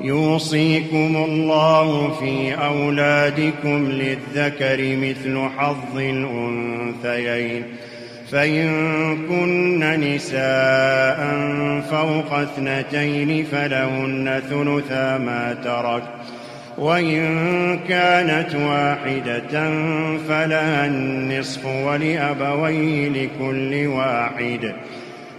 يوصيكم الله في أولادكم للذكر مثل حظ الأنثيين. فإن كن نساء فوق اثنتين فلهن ثلثا ما ترك. وإن كانت واحدة فلها النصف ولأبويه لكل واحد.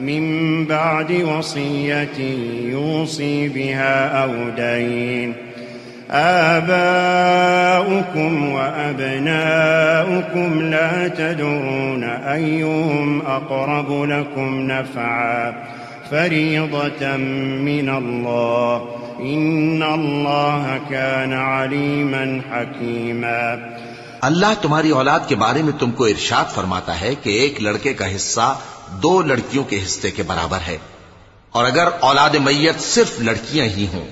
من بعد وصية يوصي بها أو دين. آباؤكم وأبناؤكم لا تدرون أيهم أقرب لكم نفعا. فريضة من الله. إن الله كان عليما حكيما. اللہ تمہاری اولاد کے بارے میں تم کو ارشاد فرماتا ہے کہ ایک لڑکے کا حصہ دو لڑکیوں کے حصے کے برابر ہے۔ اور اگر اولاد میت صرف لڑکیاں ہی ہوں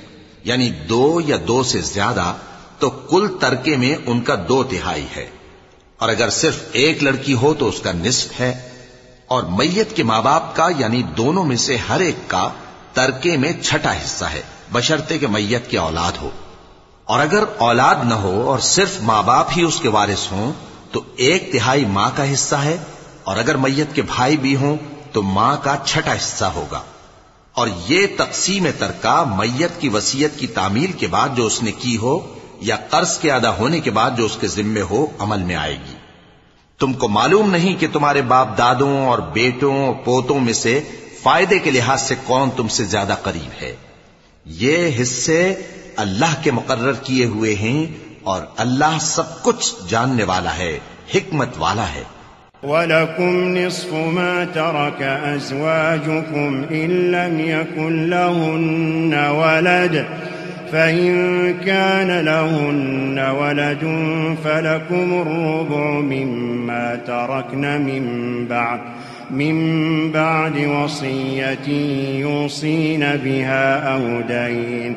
یعنی دو یا دو سے زیادہ، تو کل ترکے میں ان کا دو تہائی ہے۔ اور اگر صرف ایک لڑکی ہو تو اس کا نصف ہے۔ اور میت کے ماں باپ کا یعنی دونوں میں سے ہر ایک کا، ترکے میں چھٹا حصہ ہے، بشرطے کے میت کی اولاد ہو۔ اور اگر اولاد نہ ہو اور صرف ماں باپ ہی اس کے وارث ہوں، تو ایک تہائی ماں کا حصہ ہے۔ اور اگر میت کے بھائی بھی ہوں تو ماں کا چھٹا حصہ ہوگا۔ اور یہ تقسیم ترکا میت کی وسیعت کی تعمیل کے بعد جو اس نے کی ہو یا قرض کے ادا ہونے کے بعد جو اس کے ذمے ہو عمل میں آئے گی۔ تم کو معلوم نہیں کہ تمہارے باپ دادوں اور بیٹوں اور پوتوں میں سے فائدے کے لحاظ سے کون تم سے زیادہ قریب ہے۔ یہ حصے اللہ کے مقرر کیے ہوئے ہیں اور اللہ سب کچھ جاننے والا ہے، حکمت والا ہے۔ ولكم نصف ما ترك أزواجكم إن لم يكن لهن ولد فإن كان لهن ولد فلكم الربع مما تركن من بعد من بعد وصية يوصين بها أو دين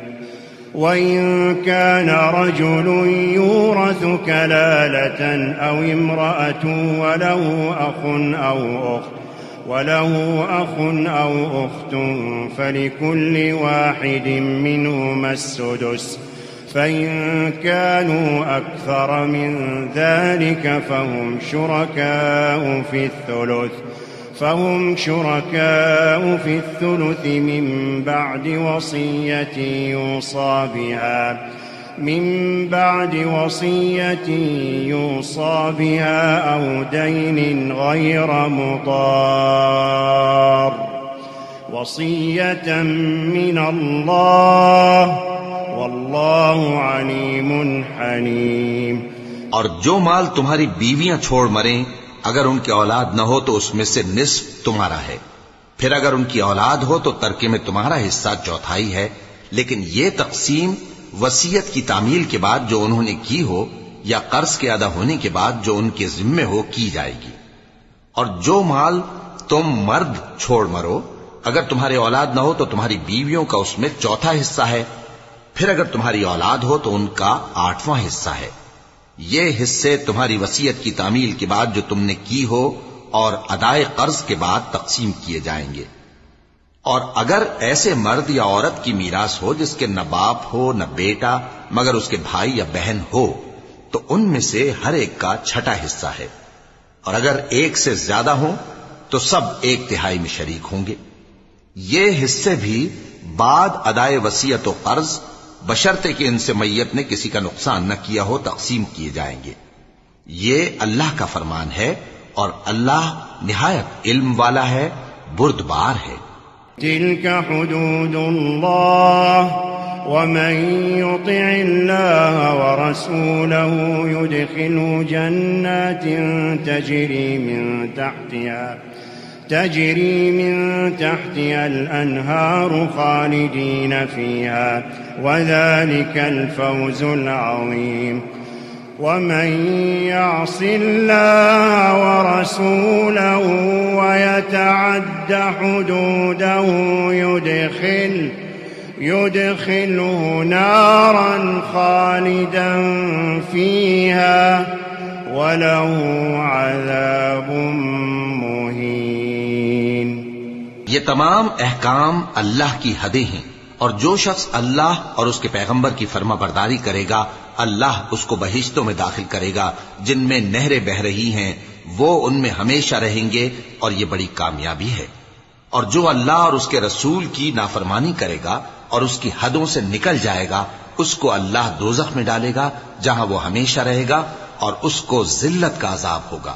وإن كان رجل يورث كلالة أو امرأة وله أخ أو أخت وله أخ أو أخت فلكل واحد منهما السدس فإن كانوا أكثر من ذلك فهم شركاء في الثلث فهم شركاء في الثلث من بعد وصية يوصى بها. من بعد وصية يوصى بها أو دين غير مضار. وصية من الله، والله عليم حليم. اور جو مال تمہاری بیویاں چھوڑ مریں اگر ان کی اولاد نہ ہو تو اس میں سے نصف تمہارا ہے۔ پھر اگر ان کی اولاد ہو تو ترکے میں تمہارا حصہ چوتھائی ہے۔ لیکن یہ تقسیم وسیعت کی تعمیل کے بعد جو انہوں نے کی ہو یا قرض کے ادا ہونے کے بعد جو ان کے ذمے ہو کی جائے گی۔ اور جو مال تم مرد چھوڑ مرو، اگر تمہاری اولاد نہ ہو تو تمہاری بیویوں کا اس میں چوتھا حصہ ہے۔ پھر اگر تمہاری اولاد ہو تو ان کا آٹھواں حصہ ہے۔ یہ حصے تمہاری وسیعت کی تعمیل کے بعد جو تم نے کی ہو اور ادائے قرض کے بعد تقسیم کیے جائیں گے۔ اور اگر ایسے مرد یا عورت کی میراث ہو جس کے نہ باپ ہو، نہ بیٹا، مگر اس کے بھائی یا بہن ہو، تو ان میں سے ہر ایک کا چھٹا حصہ ہے۔ اور اگر ایک سے زیادہ ہوں، تو سب ایک تہائی میں شریک ہوں گے۔ یہ حصے بھی بعد ادائے وسیعت و قرض بشرطے کہ ان سے میت نے کسی کا نقصان نہ کیا ہو، تقسیم کیے جائیں گے۔ یہ اللہ کا فرمان ہے اور اللہ نہایت علم والا ہے، بردبار ہے۔ تلك حدود الله ومن يطع الله ورسوله يدخل جنات تجري من تحتها تجري من تحتها الأنهار خالدين فيها، وذلك الفوز العظيم. ومن يعص الله ورسوله ويتعد حدوده يدخل، يدخله نارا خالدا فيها، وله عذاب مهين یہ تمام احکام اللہ کی حدیں ہیں اور جو شخص اللہ اور اس کے پیغمبر کی فرما برداری کرے گا، اللہ اس کو بہشتوں میں داخل کرے گا، جن میں نہریں بہ رہی ہیں، وہ ان میں ہمیشہ رہیں گے اور یہ بڑی کامیابی ہے۔ اور جو اللہ اور اس کے رسول کی نافرمانی کرے گا اور اس کی حدوں سے نکل جائے گا، اس کو اللہ دوزخ میں ڈالے گا، جہاں وہ ہمیشہ رہے گا اور اس کو ذلت کا عذاب ہوگا۔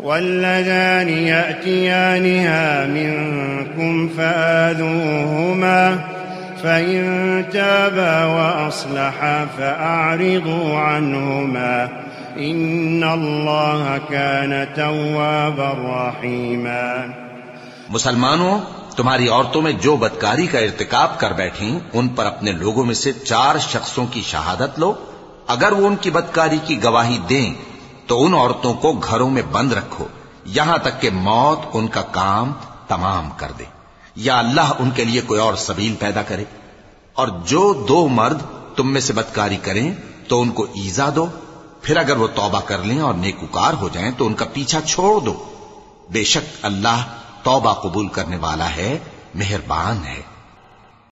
واللذان يأتيانها منكم فآذوهما فإن تابا وأصلحا فأعرضوا عنهما إن الله كان توابا رحيما مسلمانوں، تمہاری عورتوں میں جو بدکاری کا ارتکاب کر بیٹھیں، ان پر اپنے لوگوں میں سے چار شخصوں کی شہادت لو۔ اگر وہ ان کی بدکاری کی گواہی دیں تو ان عورتوں کو گھروں میں بند رکھو۔ یہاں تک کہ موت ان کا کام تمام کر دے۔ یا اللہ ان کے لیے کوئی اور سبیل پیدا کرے۔ اور جو دو مرد تم میں سے بدکاری کریں، تو ان کو ایزا دو۔ پھر اگر وہ توبہ کر لیں اور نیکوکار ہو جائیں، تو ان کا پیچھا چھوڑ دو۔ بے شک اللہ توبہ قبول کرنے والا ہے، مہربان ہے۔